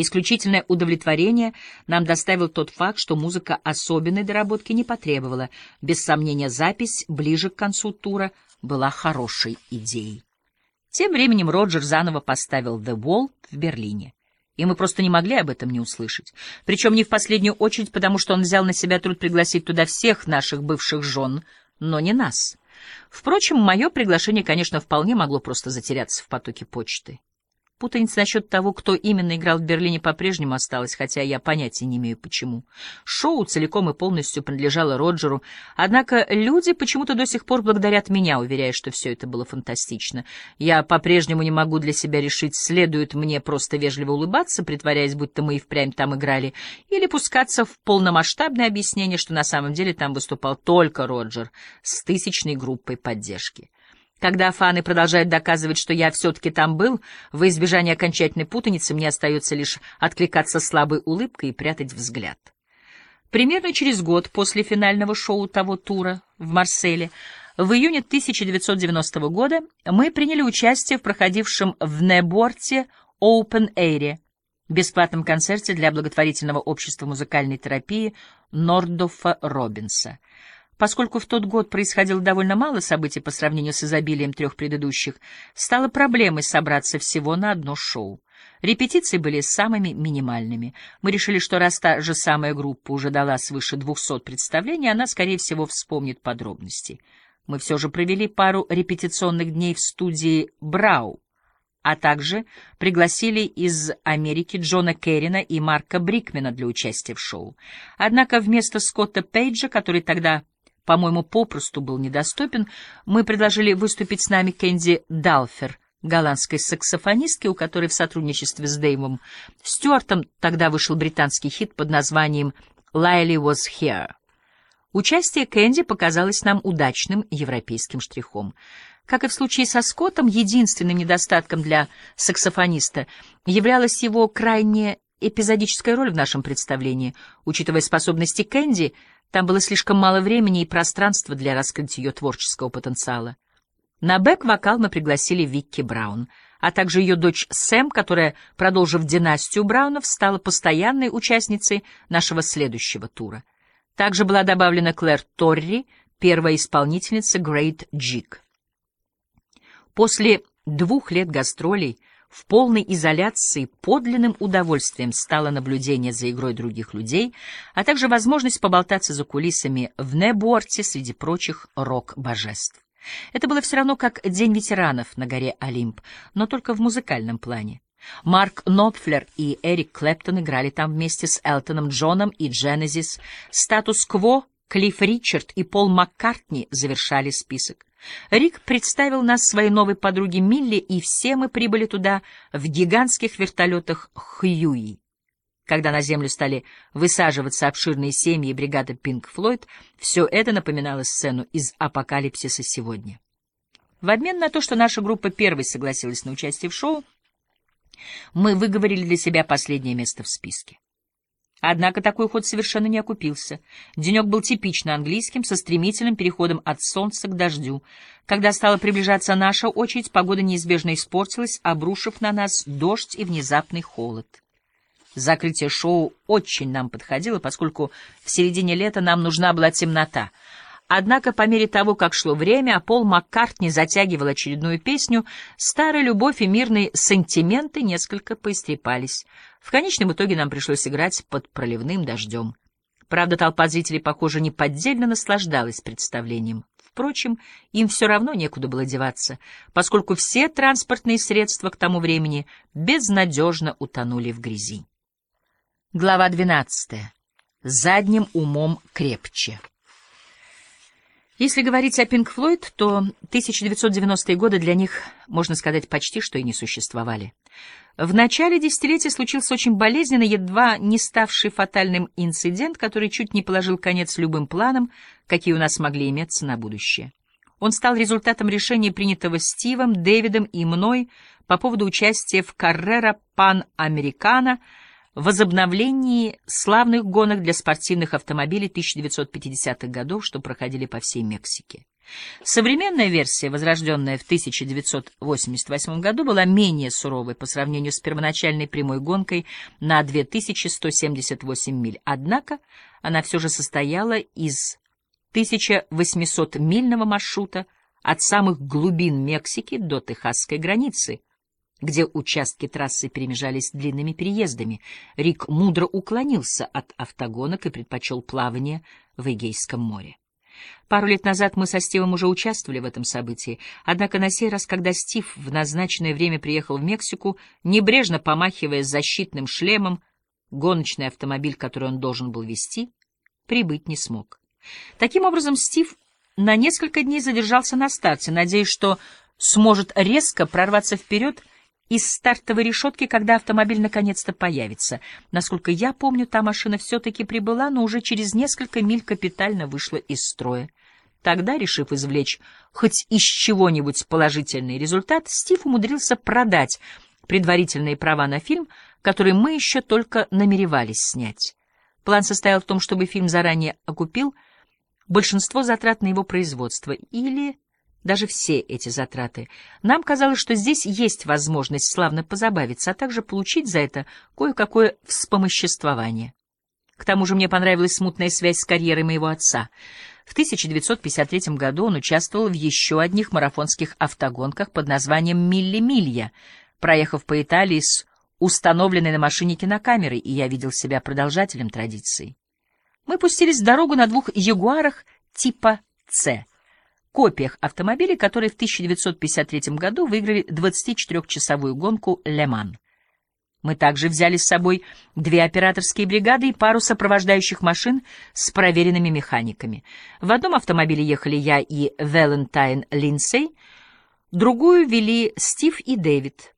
Исключительное удовлетворение нам доставил тот факт, что музыка особенной доработки не потребовала. Без сомнения, запись ближе к концу тура была хорошей идеей. Тем временем Роджер заново поставил «The Wall» в Берлине. И мы просто не могли об этом не услышать. Причем не в последнюю очередь, потому что он взял на себя труд пригласить туда всех наших бывших жен, но не нас. Впрочем, мое приглашение, конечно, вполне могло просто затеряться в потоке почты. Путаница насчет того, кто именно играл в Берлине, по-прежнему осталась, хотя я понятия не имею, почему. Шоу целиком и полностью принадлежало Роджеру, однако люди почему-то до сих пор благодарят меня, уверяя, что все это было фантастично. Я по-прежнему не могу для себя решить, следует мне просто вежливо улыбаться, притворяясь, будто мы и впрямь там играли, или пускаться в полномасштабное объяснение, что на самом деле там выступал только Роджер с тысячной группой поддержки. Когда фаны продолжают доказывать, что я все-таки там был, во избежание окончательной путаницы мне остается лишь откликаться слабой улыбкой и прятать взгляд. Примерно через год после финального шоу того тура в Марселе, в июне 1990 года, мы приняли участие в проходившем в Неборте Open Air, бесплатном концерте для благотворительного общества музыкальной терапии Нордофа Робинса — Поскольку в тот год происходило довольно мало событий по сравнению с изобилием трех предыдущих, стало проблемой собраться всего на одно шоу. Репетиции были самыми минимальными. Мы решили, что раз та же самая группа уже дала свыше двухсот представлений, она, скорее всего, вспомнит подробности. Мы все же провели пару репетиционных дней в студии «Брау», а также пригласили из Америки Джона Керрина и Марка Брикмена для участия в шоу. Однако вместо Скотта Пейджа, который тогда по-моему, попросту был недоступен, мы предложили выступить с нами Кэнди Далфер, голландской саксофонистки, у которой в сотрудничестве с Дэйвом Стюартом тогда вышел британский хит под названием «Лайли was here». Участие Кэнди показалось нам удачным европейским штрихом. Как и в случае со Скоттом, единственным недостатком для саксофониста являлась его крайне эпизодическая роль в нашем представлении. Учитывая способности Кэнди, там было слишком мало времени и пространства для раскрытия ее творческого потенциала. На бэк-вокал мы пригласили Викки Браун, а также ее дочь Сэм, которая, продолжив династию Браунов, стала постоянной участницей нашего следующего тура. Также была добавлена Клэр Торри, первая исполнительница Great Jig. После двух лет гастролей в полной изоляции подлинным удовольствием стало наблюдение за игрой других людей, а также возможность поболтаться за кулисами в Неборте среди прочих рок-божеств. Это было все равно как День ветеранов на горе Олимп, но только в музыкальном плане. Марк Нопфлер и Эрик Клэптон играли там вместе с Элтоном Джоном и Дженезис. Статус-кво, Клифф Ричард и Пол Маккартни завершали список. Рик представил нас своей новой подруге Милли, и все мы прибыли туда в гигантских вертолетах Хьюи. Когда на землю стали высаживаться обширные семьи бригады Пинк Флойд, все это напоминало сцену из «Апокалипсиса сегодня». В обмен на то, что наша группа первой согласилась на участие в шоу, мы выговорили для себя последнее место в списке. Однако такой ход совершенно не окупился. Денек был типично английским, со стремительным переходом от солнца к дождю. Когда стала приближаться наша очередь, погода неизбежно испортилась, обрушив на нас дождь и внезапный холод. Закрытие шоу очень нам подходило, поскольку в середине лета нам нужна была темнота — Однако по мере того, как шло время, а Пол Маккартни затягивал очередную песню, старая любовь и мирные сантименты несколько поистрепались. В конечном итоге нам пришлось играть под проливным дождем. Правда, толпа зрителей, похоже, неподдельно наслаждалась представлением. Впрочем, им все равно некуда было деваться, поскольку все транспортные средства к тому времени безнадежно утонули в грязи. Глава двенадцатая. Задним умом крепче. Если говорить о Пинк Флойд, то 1990-е годы для них, можно сказать, почти что и не существовали. В начале десятилетия случился очень болезненный, едва не ставший фатальным инцидент, который чуть не положил конец любым планам, какие у нас могли иметься на будущее. Он стал результатом решения, принятого Стивом, Дэвидом и мной по поводу участия в Каррера Пан Американо — возобновлении славных гонок для спортивных автомобилей 1950-х годов, что проходили по всей Мексике. Современная версия, возрожденная в 1988 году, была менее суровой по сравнению с первоначальной прямой гонкой на 2178 миль, однако она все же состояла из 1800-мильного маршрута от самых глубин Мексики до техасской границы, где участки трассы перемежались длинными переездами. Рик мудро уклонился от автогонок и предпочел плавание в Эгейском море. Пару лет назад мы со Стивом уже участвовали в этом событии, однако на сей раз, когда Стив в назначенное время приехал в Мексику, небрежно помахивая защитным шлемом, гоночный автомобиль, который он должен был вести, прибыть не смог. Таким образом, Стив на несколько дней задержался на старте, надеясь, что сможет резко прорваться вперед из стартовой решетки, когда автомобиль наконец-то появится. Насколько я помню, та машина все-таки прибыла, но уже через несколько миль капитально вышла из строя. Тогда, решив извлечь хоть из чего-нибудь положительный результат, Стив умудрился продать предварительные права на фильм, который мы еще только намеревались снять. План состоял в том, чтобы фильм заранее окупил большинство затрат на его производство или даже все эти затраты. Нам казалось, что здесь есть возможность славно позабавиться, а также получить за это кое-какое вспомоществование. К тому же мне понравилась смутная связь с карьерой моего отца. В 1953 году он участвовал в еще одних марафонских автогонках под названием «Милли-Милья», проехав по Италии с установленной на машине кинокамерой, и я видел себя продолжателем традиции. Мы пустились в дорогу на двух «Ягуарах» типа «С», копиях автомобилей, которые в 1953 году выиграли 24-часовую гонку «Ле-Ман». Мы также взяли с собой две операторские бригады и пару сопровождающих машин с проверенными механиками. В одном автомобиле ехали я и Валентайн Линдсей, другую вели Стив и Дэвид.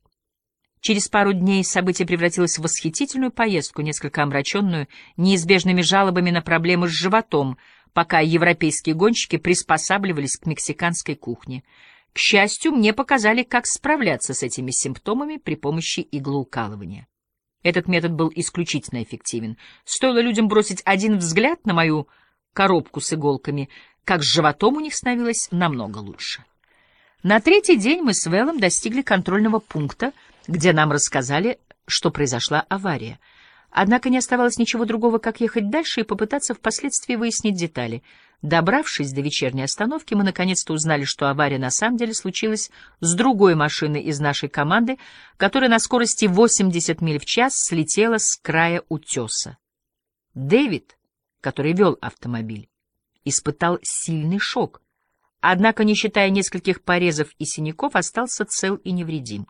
Через пару дней событие превратилось в восхитительную поездку, несколько омраченную неизбежными жалобами на проблемы с животом — пока европейские гонщики приспосабливались к мексиканской кухне. К счастью, мне показали, как справляться с этими симптомами при помощи иглоукалывания. Этот метод был исключительно эффективен. Стоило людям бросить один взгляд на мою коробку с иголками, как с животом у них становилось намного лучше. На третий день мы с Вэллом достигли контрольного пункта, где нам рассказали, что произошла авария — Однако не оставалось ничего другого, как ехать дальше и попытаться впоследствии выяснить детали. Добравшись до вечерней остановки, мы наконец-то узнали, что авария на самом деле случилась с другой машиной из нашей команды, которая на скорости 80 миль в час слетела с края утеса. Дэвид, который вел автомобиль, испытал сильный шок, Однако, не считая нескольких порезов и синяков, остался цел и невредим.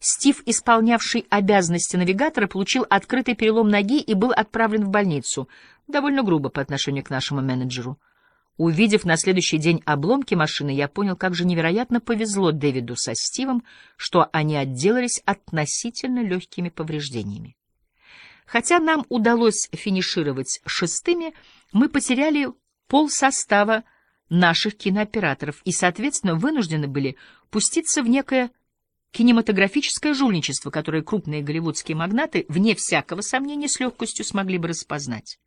Стив, исполнявший обязанности навигатора, получил открытый перелом ноги и был отправлен в больницу, довольно грубо по отношению к нашему менеджеру. Увидев на следующий день обломки машины, я понял, как же невероятно повезло Дэвиду со Стивом, что они отделались относительно легкими повреждениями. Хотя нам удалось финишировать шестыми, мы потеряли пол состава наших кинооператоров и, соответственно, вынуждены были пуститься в некое кинематографическое жульничество, которое крупные голливудские магнаты, вне всякого сомнения, с легкостью смогли бы распознать.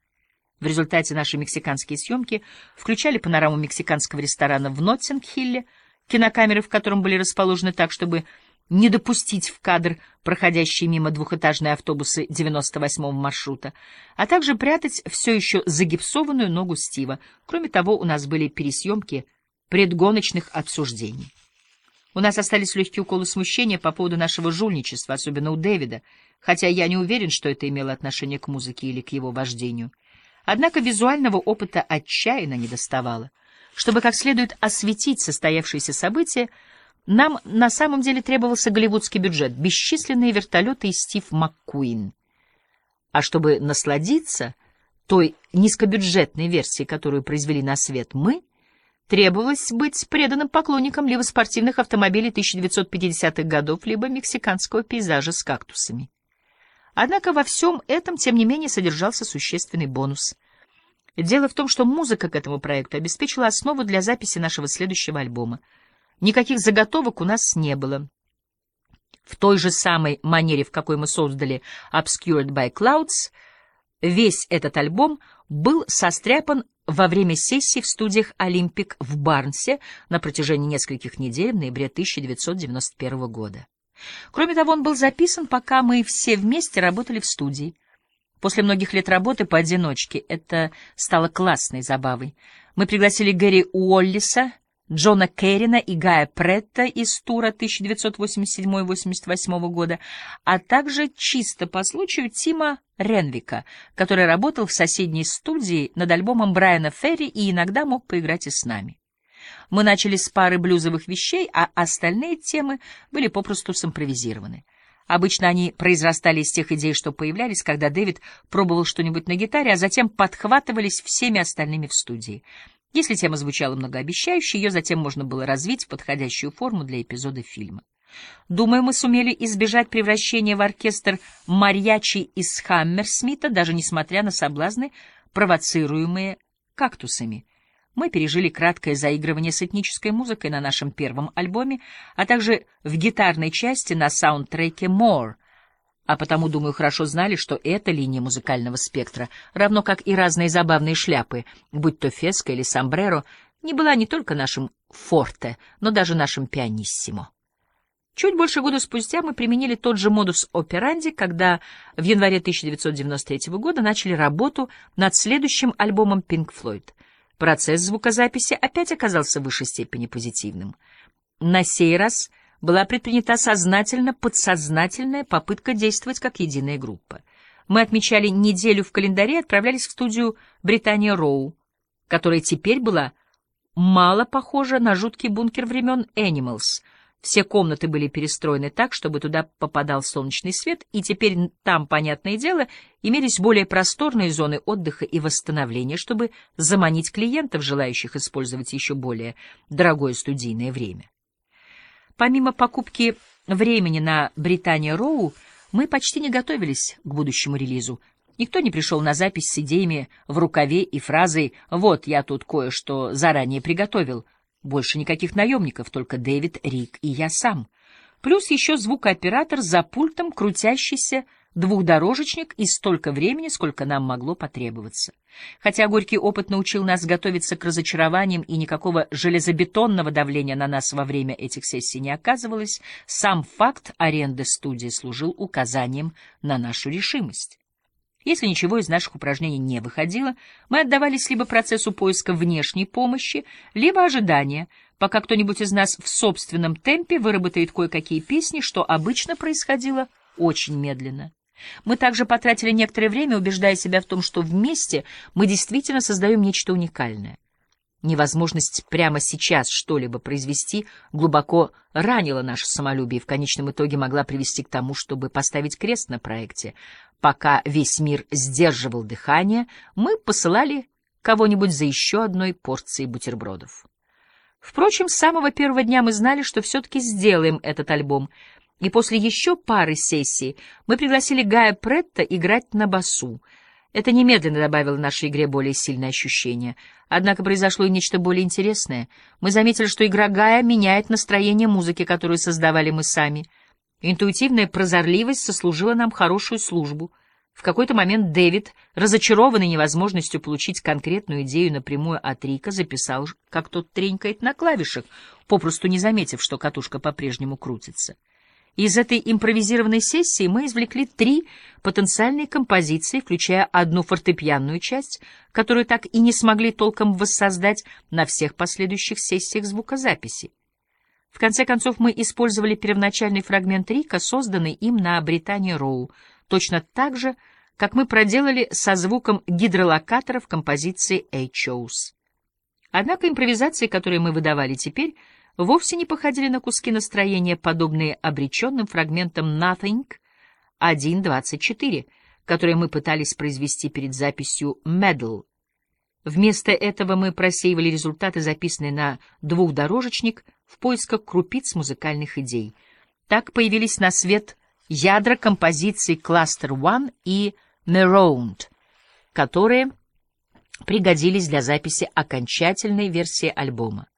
В результате наши мексиканские съемки включали панораму мексиканского ресторана в Ноттинг-Хилле, кинокамеры в котором были расположены так, чтобы не допустить в кадр проходящие мимо двухэтажные автобусы 98-го маршрута, а также прятать все еще загипсованную ногу Стива. Кроме того, у нас были пересъемки предгоночных обсуждений. У нас остались легкие уколы смущения по поводу нашего жульничества, особенно у Дэвида, хотя я не уверен, что это имело отношение к музыке или к его вождению. Однако визуального опыта отчаянно недоставало. Чтобы как следует осветить состоявшиеся события, нам на самом деле требовался голливудский бюджет, бесчисленные вертолеты и Стив МакКуин. А чтобы насладиться той низкобюджетной версией, которую произвели на свет мы, требовалось быть преданным поклонником либо спортивных автомобилей 1950-х годов, либо мексиканского пейзажа с кактусами. Однако во всем этом, тем не менее, содержался существенный бонус. Дело в том, что музыка к этому проекту обеспечила основу для записи нашего следующего альбома — Никаких заготовок у нас не было. В той же самой манере, в какой мы создали Obscured by Clouds, весь этот альбом был состряпан во время сессии в студиях «Олимпик» в Барнсе на протяжении нескольких недель в ноябре 1991 года. Кроме того, он был записан, пока мы все вместе работали в студии. После многих лет работы поодиночке это стало классной забавой. Мы пригласили Гэри Уоллиса, Джона Керрина и Гая Претта из тура 1987-88 года, а также чисто по случаю Тима Ренвика, который работал в соседней студии над альбомом Брайана Ферри и иногда мог поиграть и с нами. Мы начали с пары блюзовых вещей, а остальные темы были попросту симпровизированы. Обычно они произрастали из тех идей, что появлялись, когда Дэвид пробовал что-нибудь на гитаре, а затем подхватывались всеми остальными в студии. Если тема звучала многообещающе, ее затем можно было развить в подходящую форму для эпизода фильма. Думаю, мы сумели избежать превращения в оркестр марьячи из Хаммерсмита, даже несмотря на соблазны, провоцируемые кактусами. Мы пережили краткое заигрывание с этнической музыкой на нашем первом альбоме, а также в гитарной части на саундтреке «More», а потому, думаю, хорошо знали, что эта линия музыкального спектра, равно как и разные забавные шляпы, будь то феска или сомбреро, не была не только нашим форте, но даже нашим пианиссимо. Чуть больше года спустя мы применили тот же модус операнди, когда в январе 1993 года начали работу над следующим альбомом Pink Floyd. Процесс звукозаписи опять оказался в высшей степени позитивным. На сей раз была предпринята сознательно подсознательная попытка действовать как единая группа. Мы отмечали неделю в календаре и отправлялись в студию «Британия Роу», которая теперь была мало похожа на жуткий бункер времен «Animals», все комнаты были перестроены так, чтобы туда попадал солнечный свет, и теперь там, понятное дело, имелись более просторные зоны отдыха и восстановления, чтобы заманить клиентов, желающих использовать еще более дорогое студийное время. Помимо покупки времени на Британия Роу, мы почти не готовились к будущему релизу. Никто не пришел на запись с идеями в рукаве и фразой «Вот, я тут кое-что заранее приготовил». Больше никаких наемников, только Дэвид, Рик и я сам. Плюс еще звукооператор за пультом, крутящийся двухдорожечник и столько времени, сколько нам могло потребоваться. Хотя горький опыт научил нас готовиться к разочарованиям и никакого железобетонного давления на нас во время этих сессий не оказывалось, сам факт аренды студии служил указанием на нашу решимость. Если ничего из наших упражнений не выходило, мы отдавались либо процессу поиска внешней помощи, либо ожидания, пока кто-нибудь из нас в собственном темпе выработает кое-какие песни, что обычно происходило очень медленно. Мы также потратили некоторое время, убеждая себя в том, что вместе мы действительно создаем нечто уникальное. Невозможность прямо сейчас что-либо произвести глубоко ранила наше самолюбие и в конечном итоге могла привести к тому, чтобы поставить крест на проекте. Пока весь мир сдерживал дыхание, мы посылали кого-нибудь за еще одной порцией бутербродов. Впрочем, с самого первого дня мы знали, что все-таки сделаем этот альбом — и после еще пары сессий мы пригласили Гая Претта играть на басу. Это немедленно добавило нашей игре более сильное ощущение. Однако произошло и нечто более интересное. Мы заметили, что игра Гая меняет настроение музыки, которую создавали мы сами. Интуитивная прозорливость сослужила нам хорошую службу. В какой-то момент Дэвид, разочарованный невозможностью получить конкретную идею напрямую от Рика, записал, как тот тренькает на клавишах, попросту не заметив, что катушка по-прежнему крутится. Из этой импровизированной сессии мы извлекли три потенциальные композиции, включая одну фортепианную часть, которую так и не смогли толком воссоздать на всех последующих сессиях звукозаписи. В конце концов, мы использовали первоначальный фрагмент Рика, созданный им на Британии Роу, точно так же, как мы проделали со звуком гидролокатора в композиции «H.O.S.». Однако импровизации, которые мы выдавали теперь, вовсе не походили на куски настроения, подобные обреченным фрагментам «Nothing» 1.24, которые мы пытались произвести перед записью «Medal». Вместо этого мы просеивали результаты, записанные на двухдорожечник, в поисках крупиц музыкальных идей. Так появились на свет ядра композиций «Cluster One» и «Marooned», которые пригодились для записи окончательной версии альбома.